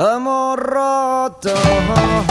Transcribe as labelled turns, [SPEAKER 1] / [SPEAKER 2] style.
[SPEAKER 1] amor roto.